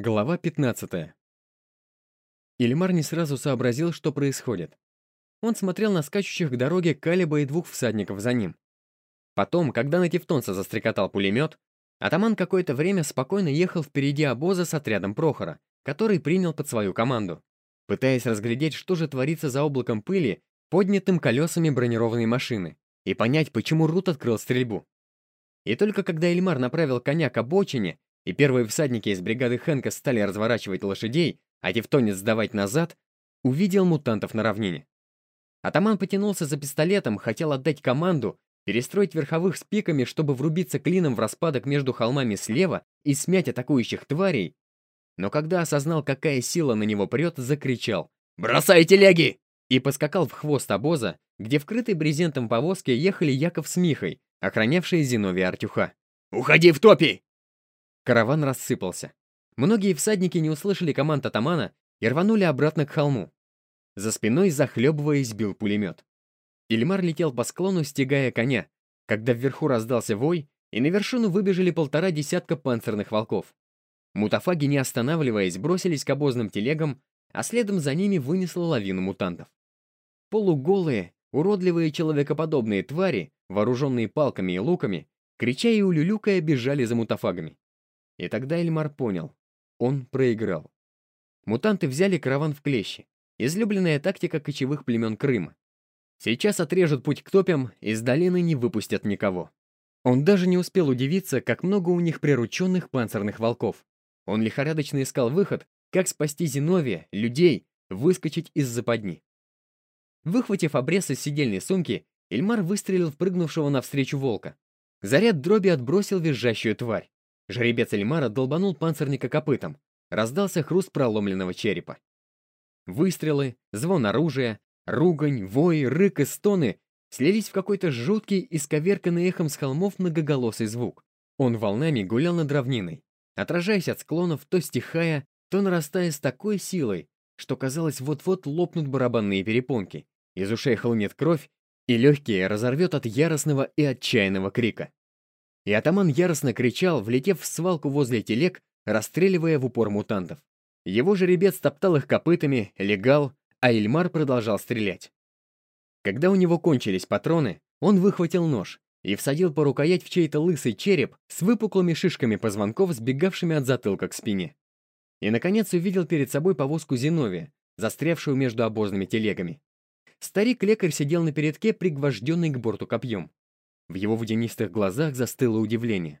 Глава 15. Ильмар не сразу сообразил, что происходит. Он смотрел на скачущих к дороге Калиба и двух всадников за ним. Потом, когда на Тевтонца застрекотал пулемет, атаман какое-то время спокойно ехал впереди обоза с отрядом Прохора, который принял под свою команду, пытаясь разглядеть, что же творится за облаком пыли, поднятым колесами бронированной машины, и понять, почему Рут открыл стрельбу. И только когда Эльмар направил коня к обочине, и первые всадники из бригады Хэнка стали разворачивать лошадей, а Тевтонец сдавать назад, увидел мутантов на равнине. Атаман потянулся за пистолетом, хотел отдать команду, перестроить верховых с пиками, чтобы врубиться клином в распадок между холмами слева и смять атакующих тварей, но когда осознал, какая сила на него прет, закричал «Бросай телеги!» и поскакал в хвост обоза, где вкрытой брезентом повозки ехали Яков с Михой, охранявшие Зиновия Артюха. «Уходи в топи!» Караван рассыпался. Многие всадники не услышали команд атамана и рванули обратно к холму. За спиной, захлебываясь, бил пулемет. Ильмар летел по склону, стегая коня, когда вверху раздался вой, и на вершину выбежали полтора десятка панцирных волков. Мутафаги, не останавливаясь, бросились к обозным телегам, а следом за ними вынесло лавину мутантов. Полуголые, уродливые человекоподобные твари, вооруженные палками и луками, крича и улюлюкая, бежали за мутафагами. И тогда Эльмар понял. Он проиграл. Мутанты взяли караван в клещи. Излюбленная тактика кочевых племен Крыма. Сейчас отрежут путь к топям, из долины не выпустят никого. Он даже не успел удивиться, как много у них прирученных панцирных волков. Он лихорадочно искал выход, как спасти Зиновия, людей, выскочить из западни. Выхватив обрез из сидельной сумки, Эльмар выстрелил в прыгнувшего навстречу волка. Заряд дроби отбросил визжащую тварь. Жеребец Эльмара долбанул панцирника копытом. Раздался хруст проломленного черепа. Выстрелы, звон оружия, ругань, вой, рык и стоны слились в какой-то жуткий, исковерканный эхом с холмов многоголосый звук. Он волнами гулял над равниной, отражаясь от склонов, то стихая, то нарастая с такой силой, что казалось, вот-вот лопнут барабанные перепонки, из ушей хлынет кровь, и легкие разорвет от яростного и отчаянного крика. И атаман яростно кричал, влетев в свалку возле телег, расстреливая в упор мутантов. Его жеребец топтал их копытами, легал, а Ильмар продолжал стрелять. Когда у него кончились патроны, он выхватил нож и всадил по рукоять в чей-то лысый череп с выпуклыми шишками позвонков, сбегавшими от затылка к спине. И, наконец, увидел перед собой повозку Зиновия, застрявшую между обозными телегами. Старик-лекарь сидел на передке, пригвожденный к борту копьем. В его водянистых глазах застыло удивление.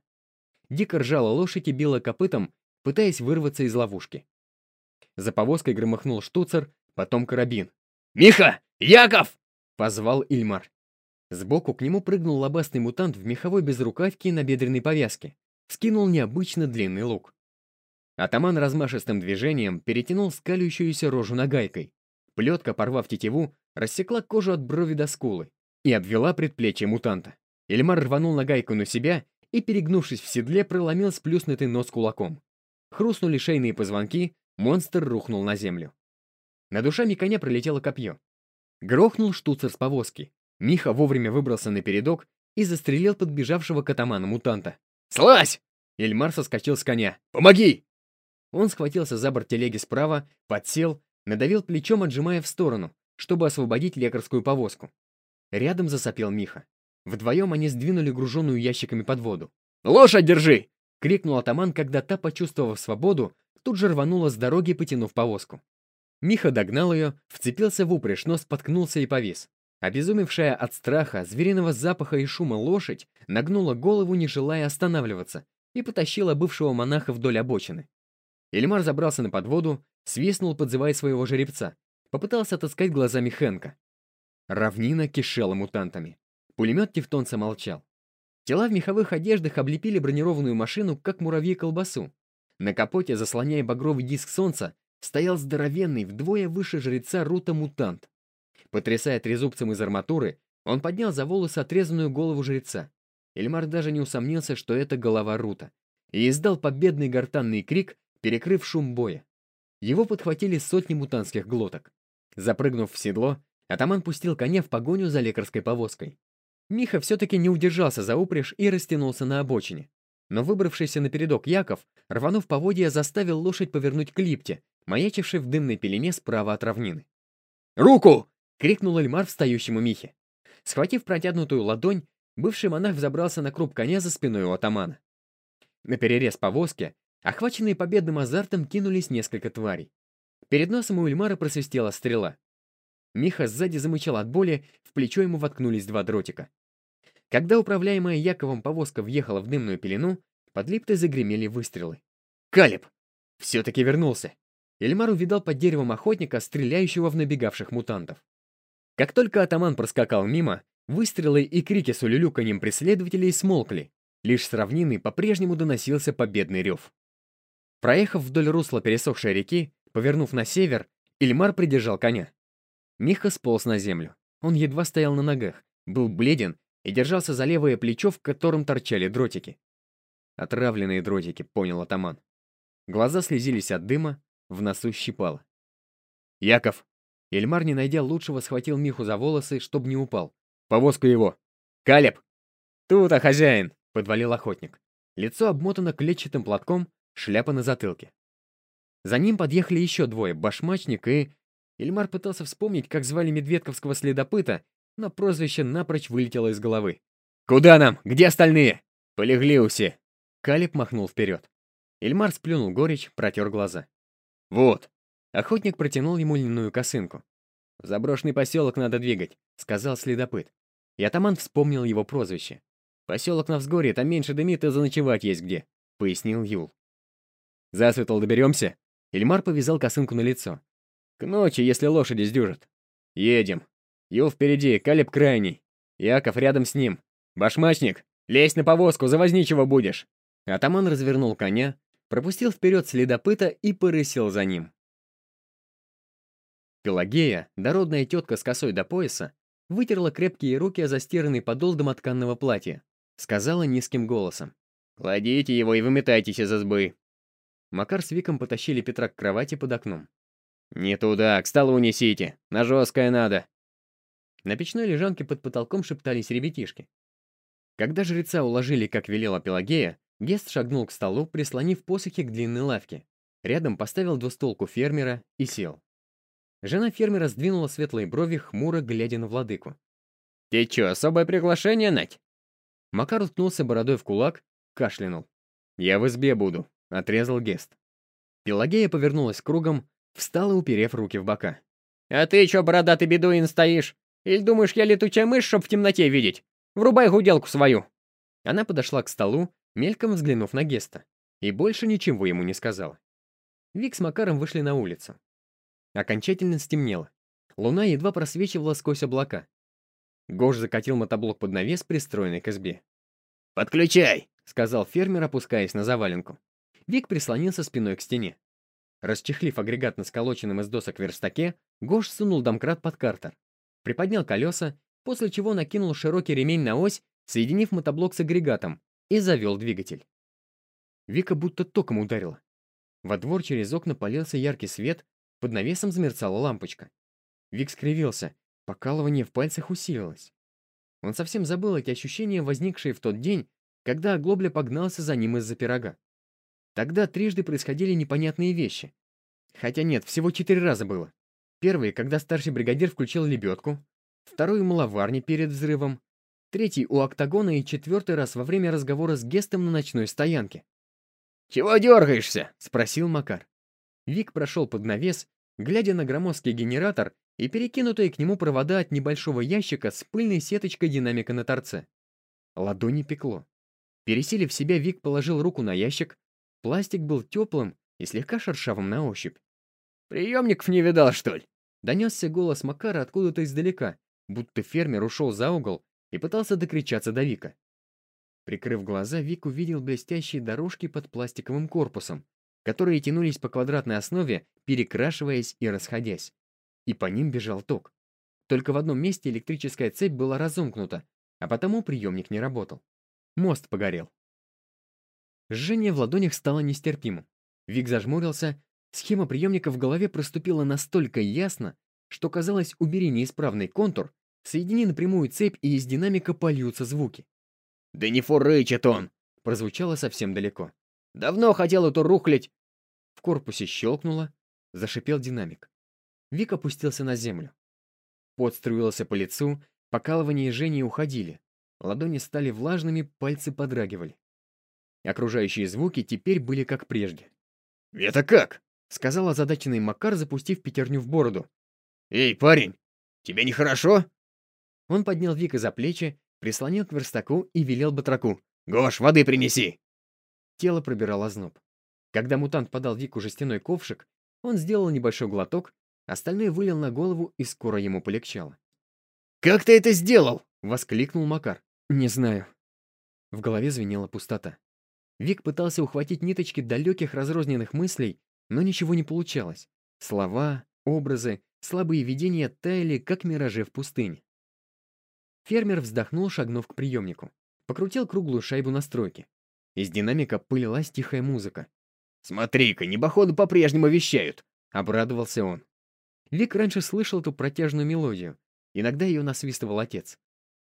Дико ржала лошадь и била копытом, пытаясь вырваться из ловушки. За повозкой громыхнул штуцер, потом карабин. «Миха! Яков!» — позвал Ильмар. Сбоку к нему прыгнул лобастый мутант в меховой безрукавке и набедренной повязке. Вскинул необычно длинный лук. Атаман размашистым движением перетянул скалющуюся рожу нагайкой. Плетка, порвав тетиву, рассекла кожу от брови до скулы и обвела предплечье мутанта. Эльмар рванул нагайку на себя и, перегнувшись в седле, проломил сплюснутый нос кулаком. Хрустнули шейные позвонки, монстр рухнул на землю. Над душами коня пролетело копье. Грохнул штуцер с повозки. Миха вовремя выбрался на передок и застрелил подбежавшего к атаману мутанта. «Слазь!» Эльмар соскочил с коня. «Помоги!» Он схватился за борт телеги справа, подсел, надавил плечом, отжимая в сторону, чтобы освободить лекарскую повозку. Рядом засопел Миха. Вдвоем они сдвинули груженную ящиками под воду. «Лошадь держи!» — крикнул атаман, когда та, почувствовав свободу, тут же рванула с дороги, потянув повозку. Миха догнал ее, вцепился в упряжь, но споткнулся и повис. Обезумевшая от страха, звериного запаха и шума лошадь нагнула голову, не желая останавливаться, и потащила бывшего монаха вдоль обочины. Эльмар забрался на подводу, свистнул, подзывая своего жеребца. Попытался отыскать глазами Хэнка. Равнина кишела мутантами. Пулемет Тевтонца молчал. Тела в меховых одеждах облепили бронированную машину, как муравьи колбасу. На капоте, заслоняя багровый диск солнца, стоял здоровенный, вдвое выше жреца Рута-мутант. Потрясая трезубцем из арматуры, он поднял за волосы отрезанную голову жреца. Эльмар даже не усомнился, что это голова Рута, и издал победный гортанный крик, перекрыв шум боя. Его подхватили сотни мутантских глоток. Запрыгнув в седло, атаман пустил коня в погоню за лекарской повозкой. Миха все-таки не удержался за упряжь и растянулся на обочине. Но выбравшийся на передок Яков, рванув поводья, заставил лошадь повернуть к липте, маячившей в дымной пелене справа от равнины. «Руку!» — крикнул Эльмар встающему Михе. Схватив протянутую ладонь, бывший монах взобрался на круп коня за спиной у атамана. На перерез повозки, охваченные победным азартом, кинулись несколько тварей. Перед носом у Эльмара просвистела стрела. Миха сзади замычал от боли, в плечо ему воткнулись два дротика. Когда управляемая Яковом повозка въехала в дымную пелену, под липтой загремели выстрелы. «Калиб!» Все-таки вернулся. Эльмар увидал под деревом охотника, стреляющего в набегавших мутантов. Как только атаман проскакал мимо, выстрелы и крики с улюлюканьем преследователей смолкли. Лишь с равнины по-прежнему доносился победный рев. Проехав вдоль русла пересохшей реки, повернув на север, Ильмар придержал коня. Миха сполз на землю. Он едва стоял на ногах, был бледен и держался за левое плечо, в котором торчали дротики. Отравленные дротики, понял атаман. Глаза слезились от дыма, в носу щипало. «Яков!» Эльмар, не найдя лучшего, схватил Миху за волосы, чтобы не упал. «Повозку его!» «Калеб!» «Тут, а хозяин!» — подвалил охотник. Лицо обмотано клетчатым платком, шляпа на затылке. За ним подъехали еще двое, башмачник и... Ильмар пытался вспомнить, как звали медведковского следопыта, но прозвище напрочь вылетело из головы. «Куда нам? Где остальные?» «Полегли усе!» Калиб махнул вперед. Ильмар сплюнул горечь, протер глаза. «Вот!» Охотник протянул ему льняную косынку. «В заброшенный поселок надо двигать», — сказал следопыт. И атаман вспомнил его прозвище. «Поселок на взгорье, там меньше дымит, и заночевать есть где», — пояснил Юл. «Засветло доберемся?» Ильмар повязал косынку на лицо. «К ночи, если лошади сдюжат». «Едем. Юл впереди, Калиб крайний. Яков рядом с ним. Башмачник, лезь на повозку, завозничего будешь». Атаман развернул коня, пропустил вперед следопыта и порысил за ним. Пелагея, дородная тетка с косой до пояса, вытерла крепкие руки о застиранный подол домотканного платья, сказала низким голосом. «Кладите его и выметайтесь из избы». Макар с Виком потащили Петра к кровати под окном. «Не туда, к столу несите, на жесткое надо». На печной лежанке под потолком шептались ребятишки. Когда жреца уложили, как велела Пелагея, Гест шагнул к столу, прислонив посохи к длинной лавке. Рядом поставил двустолку фермера и сел. Жена фермера сдвинула светлые брови, хмуро глядя на владыку. «Ты чё, особое приглашение, Нать?» Макар уткнулся бородой в кулак, кашлянул. «Я в избе буду», — отрезал Гест. Пелагея повернулась кругом, встала, уперев руки в бока. «А ты чё, бородатый бедуин, стоишь? Или думаешь, я летучая мышь, чтоб в темноте видеть? Врубай гуделку свою!» Она подошла к столу, мельком взглянув на Геста, и больше ничего ему не сказала. Вик с Макаром вышли на улицу. Окончательно стемнело. Луна едва просвечивала сквозь облака. Гош закатил мотоблок под навес, пристроенный к избе. «Подключай!» — сказал фермер, опускаясь на заваленку. Вик прислонился спиной к стене. Расчехлив агрегат на сколоченном из досок верстаке, Гош сунул домкрат под картер. Приподнял колеса, после чего накинул широкий ремень на ось, соединив мотоблок с агрегатом, и завел двигатель. Вика будто током ударила. Во двор через окна полился яркий свет, под навесом замерцала лампочка. Вик скривился, покалывание в пальцах усилилось. Он совсем забыл эти ощущения, возникшие в тот день, когда Оглобля погнался за ним из-за пирога. Тогда трижды происходили непонятные вещи. Хотя нет, всего четыре раза было. Первый, когда старший бригадир включил лебедку, второй у маловарни перед взрывом, третий у октагона и четвертый раз во время разговора с Гестом на ночной стоянке. «Чего дергаешься?» — спросил Макар. Вик прошел под навес, глядя на громоздкий генератор и перекинутые к нему провода от небольшого ящика с пыльной сеточкой динамика на торце. Ладони пекло. Пересилив себя, Вик положил руку на ящик. Пластик был теплым и слегка шершавым на ощупь. «Приемников не видал, что ли?» Донесся голос Макара откуда-то издалека, будто фермер ушел за угол и пытался докричаться до Вика. Прикрыв глаза, Вик увидел блестящие дорожки под пластиковым корпусом, которые тянулись по квадратной основе, перекрашиваясь и расходясь. И по ним бежал ток. Только в одном месте электрическая цепь была разомкнута, а потому приемник не работал. Мост погорел. Жжение в ладонях стало нестерпимым. Вик зажмурился, схема приемника в голове проступила настолько ясно, что казалось, убери неисправный контур, соедини напрямую цепь, и из динамика польются звуки. «Да не фурычит он!» — прозвучало совсем далеко. «Давно хотел эту рухлить!» В корпусе щелкнуло, зашипел динамик. Вик опустился на землю. Пот струился по лицу, покалывание и жжение уходили. Ладони стали влажными, пальцы подрагивали. Окружающие звуки теперь были как прежде. «Это как?» — сказал озадаченный Макар, запустив пятерню в бороду. «Эй, парень, тебе нехорошо?» Он поднял Вика за плечи, прислонил к верстаку и велел батраку. «Гош, воды принеси!» Тело пробирал озноб. Когда мутант подал Вику жестяной ковшик, он сделал небольшой глоток, остальное вылил на голову, и скоро ему полегчало. «Как ты это сделал?» — воскликнул Макар. «Не знаю». В голове звенела пустота. Вик пытался ухватить ниточки далеких разрозненных мыслей, но ничего не получалось. Слова, образы, слабые видения таяли, как миражи в пустыне. Фермер вздохнул, шагнув к приемнику. Покрутил круглую шайбу настройки. Из динамика пылилась тихая музыка. «Смотри-ка, небоходы по-прежнему вещают!» — обрадовался он. Вик раньше слышал эту протяжную мелодию. Иногда ее насвистывал отец.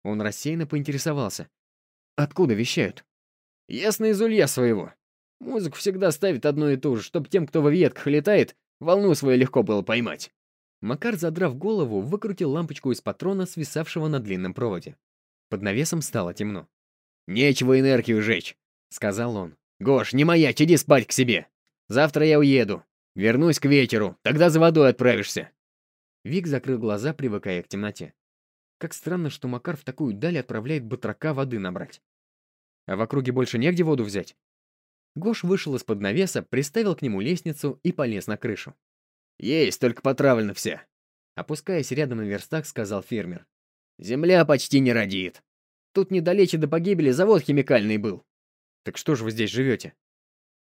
Он рассеянно поинтересовался. «Откуда вещают?» «Ясно из улья своего. Музыку всегда ставит одну и ту же, чтобы тем, кто во ветках летает, волну свою легко было поймать». Макар, задрав голову, выкрутил лампочку из патрона, свисавшего на длинном проводе. Под навесом стало темно. «Нечего энергию жечь», — сказал он. «Гош, не моя, иди спать к себе. Завтра я уеду. Вернусь к вечеру, тогда за водой отправишься». Вик закрыл глаза, привыкая к темноте. Как странно, что Макар в такую даль отправляет батрака воды набрать. А в округе больше негде воду взять. Гош вышел из-под навеса, приставил к нему лестницу и полез на крышу. «Есть, только потравлена вся», — опускаясь рядом на верстак, сказал фермер. «Земля почти не родит. Тут недалече до погибели завод химикальный был». «Так что же вы здесь живете?»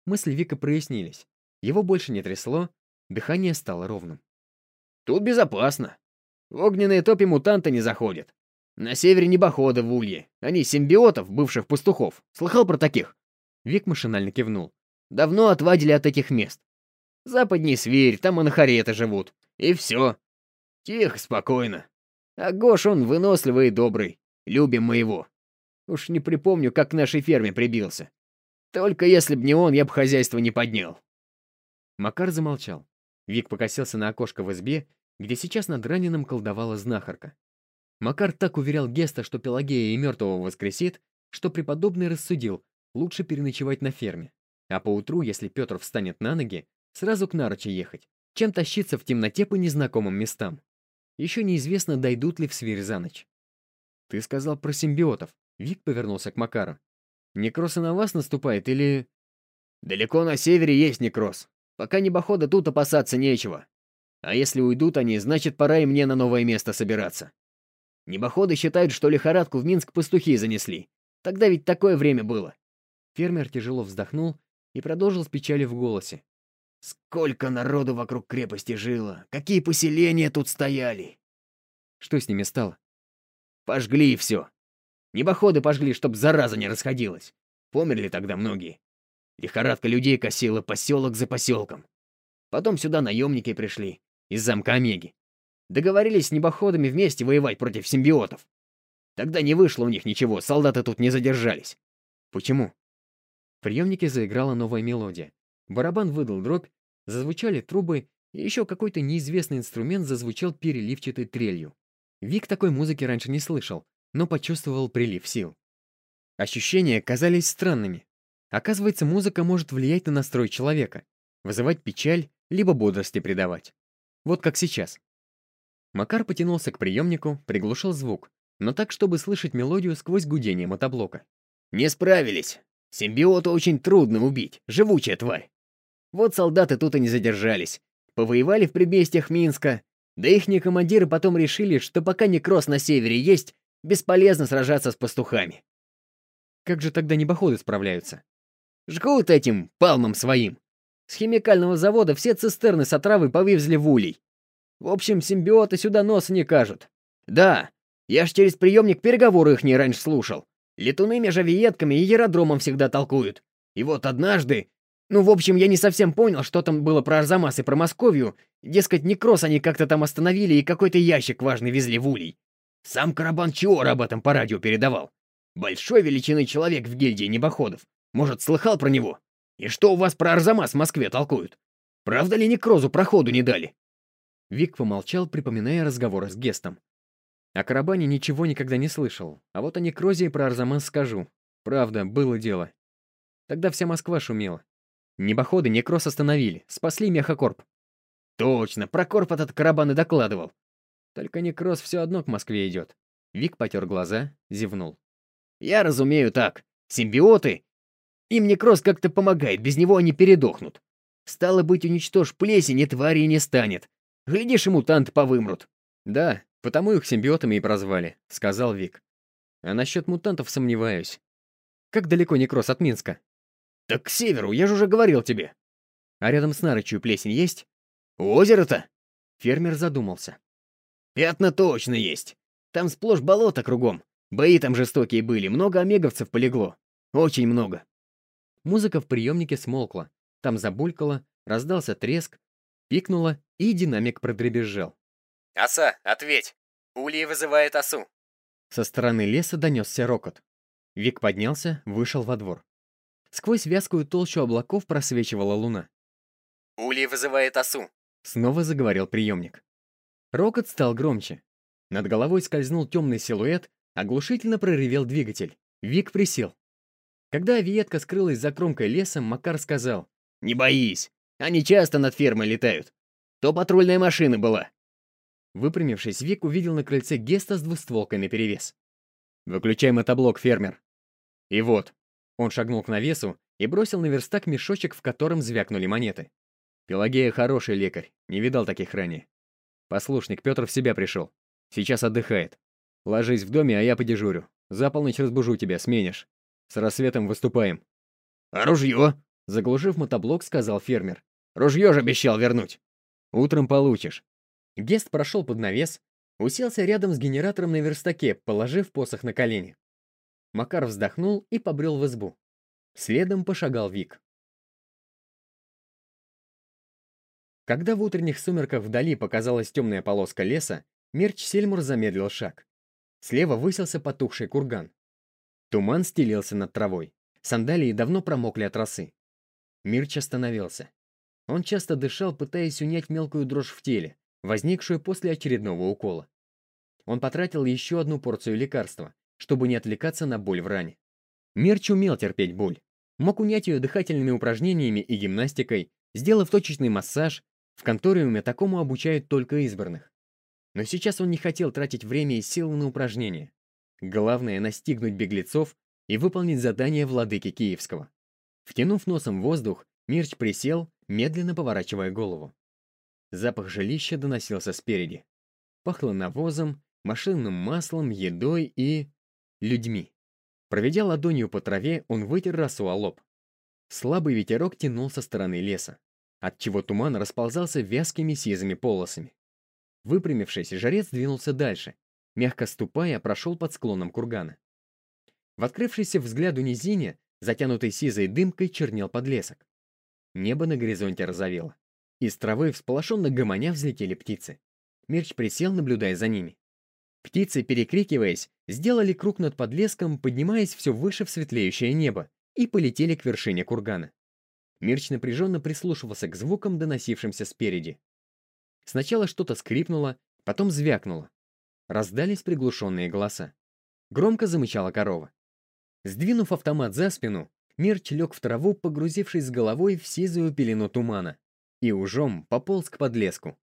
Мысли Вика прояснились. Его больше не трясло, дыхание стало ровным. «Тут безопасно. В огненные топи мутанты не заходят. На севере небоходы в улье. Они симбиотов, бывших пастухов. Слыхал про таких?» Вик машинально кивнул. «Давно отвадили от этих мест. Западней Сверь, там анахареты живут. И все. Тихо, спокойно. А Гош, он выносливый и добрый. Любим мы его. Уж не припомню, как к нашей ферме прибился. Только если б не он, я бы хозяйство не поднял». Макар замолчал. Вик покосился на окошко в избе, где сейчас над раненым колдовала знахарка. Макар так уверял Геста, что Пелагея и мертвого воскресит, что преподобный рассудил, лучше переночевать на ферме. А поутру, если Петр встанет на ноги, сразу к Нарочи ехать, чем тащиться в темноте по незнакомым местам. Еще неизвестно, дойдут ли в Свирь за ночь. «Ты сказал про симбиотов», — Вик повернулся к Макару. «Некроз и на вас наступает или...» «Далеко на севере есть некроз. Пока небохода тут опасаться нечего. А если уйдут они, значит, пора и мне на новое место собираться. Небоходы считают, что лихорадку в Минск пастухи занесли. Тогда ведь такое время было. Фермер тяжело вздохнул и продолжил с печалью в голосе. «Сколько народу вокруг крепости жило! Какие поселения тут стояли!» Что с ними стало? «Пожгли все. Небоходы пожгли, чтоб зараза не расходилась. Померли тогда многие. Лихорадка людей косила поселок за поселком. Потом сюда наемники пришли, из замка Омеги. Договорились с небоходами вместе воевать против симбиотов. Тогда не вышло у них ничего, солдаты тут не задержались. Почему? Приемнике заиграла новая мелодия. Барабан выдал дробь, зазвучали трубы, и еще какой-то неизвестный инструмент зазвучал переливчатой трелью. Вик такой музыки раньше не слышал, но почувствовал прилив сил. Ощущения казались странными. Оказывается, музыка может влиять на настрой человека, вызывать печаль, либо бодрости придавать. Вот как сейчас. Макар потянулся к приемнику, приглушил звук, но так, чтобы слышать мелодию сквозь гудение мотоблока. «Не справились. Симбиота очень трудно убить, живучая тварь. Вот солдаты тут и не задержались. Повоевали в предместьях Минска, да ихние командиры потом решили, что пока некроз на севере есть, бесполезно сражаться с пастухами. Как же тогда небоходы справляются? Жгут этим палмом своим. С химикального завода все цистерны с отравой повывезли в улей. В общем, симбиоты сюда нос не кажут. Да, я ж через приемник переговоры их не раньше слушал. Летуны межавиетками и аэродромом всегда толкуют. И вот однажды... Ну, в общем, я не совсем понял, что там было про Арзамас и про Московию. Дескать, некроз они как-то там остановили и какой-то ящик важный везли в улей. Сам Карабан Чиор об этом по радио передавал. Большой величины человек в гильдии небоходов. Может, слыхал про него? И что у вас про Арзамас в Москве толкуют? Правда ли Некрозу проходу не дали?» Вик помолчал, припоминая разговоры с Гестом. О Карабане ничего никогда не слышал, а вот о Некрозе и про Арзамас скажу. Правда, было дело. Тогда вся Москва шумела. Небоходы Некроз остановили, спасли Мехакорп. Точно, про Корп этот Карабан и докладывал. Только Некроз все одно к Москве идет. Вик потер глаза, зевнул. Я разумею так. Симбиоты. Им Некроз как-то помогает, без него они передохнут. Стало быть, уничтожь плесень, и твари не станет. Глядишь, и мутанты повымрут. Да, потому их симбиотами и прозвали, сказал Вик. А насчет мутантов сомневаюсь. Как далеко Некроз от Минска? Так к северу, я же уже говорил тебе. А рядом с Нарычью плесень есть? Озеро-то? Фермер задумался. Пятна точно есть. Там сплошь болото кругом. Бои там жестокие были, много омеговцев полегло. Очень много. Музыка в приемнике смолкла. Там забулькало, раздался треск, пикнуло, и динамик продребезжал. «Оса, ответь! Улей вызывает осу!» Со стороны леса донесся рокот. Вик поднялся, вышел во двор. Сквозь вязкую толщу облаков просвечивала луна. «Улей вызывает осу!» Снова заговорил приемник. Рокот стал громче. Над головой скользнул темный силуэт, оглушительно проревел двигатель. Вик присел. Когда авиетка скрылась за кромкой леса, Макар сказал. «Не боись, они часто над фермой летают. То патрульная машина была». Выпрямившись, Вик увидел на крыльце Геста с двустволкой наперевес. «Выключай мотоблок, фермер». И вот, он шагнул к навесу и бросил на верстак мешочек, в котором звякнули монеты. Пелагея хороший лекарь, не видал таких ранее. Послушник, Петр в себя пришел. Сейчас отдыхает. Ложись в доме, а я подежурю. За полночь разбужу тебя, сменишь. С рассветом выступаем. А ружье? Заглушив мотоблок, сказал фермер. Ружье же обещал вернуть. Утром получишь. Гест прошел под навес, уселся рядом с генератором на верстаке, положив посох на колени. Макар вздохнул и побрел в избу. Следом пошагал Вик. Когда в утренних сумерках вдали показалась темная полоска леса, Мерч Сельмур замедлил шаг. Слева высился потухший курган. Туман стелился над травой. Сандалии давно промокли от росы. Мирч остановился. Он часто дышал, пытаясь унять мелкую дрожь в теле, возникшую после очередного укола. Он потратил еще одну порцию лекарства, чтобы не отвлекаться на боль в ране. Мерч умел терпеть боль. Мог унять ее дыхательными упражнениями и гимнастикой, сделав точечный массаж, в конториуме такому обучают только избранных. Но сейчас он не хотел тратить время и силы на упражнения. Главное — настигнуть беглецов и выполнить задание владыки Киевского. Втянув носом воздух, Мирч присел, медленно поворачивая голову. Запах жилища доносился спереди. Пахло навозом, машинным маслом, едой и людьми. Проведя ладонью по траве, он вытер росу о лоб. Слабый ветерок тянул со стороны леса, отчего туман расползался вязкими сизыми полосами. Выпрямившись, жарец двинулся дальше, мягко ступая, прошел под склоном кургана. В открывшейся взгляду низине, затянутой сизой дымкой, чернел подлесок. Небо на горизонте розовело. Из травы всполошенно гомоня взлетели птицы. Мирч присел, наблюдая за ними. Птицы, перекрикиваясь, сделали круг над подлеском, поднимаясь все выше в светлеющее небо, и полетели к вершине кургана. Мирч напряженно прислушивался к звукам, доносившимся спереди. Сначала что-то скрипнуло, потом звякнуло. Раздались приглушенные голоса. Громко замычала корова. Сдвинув автомат за спину, Мирч лег в траву, погрузившись с головой в сизую пелену тумана, и ужом пополз к подлеску.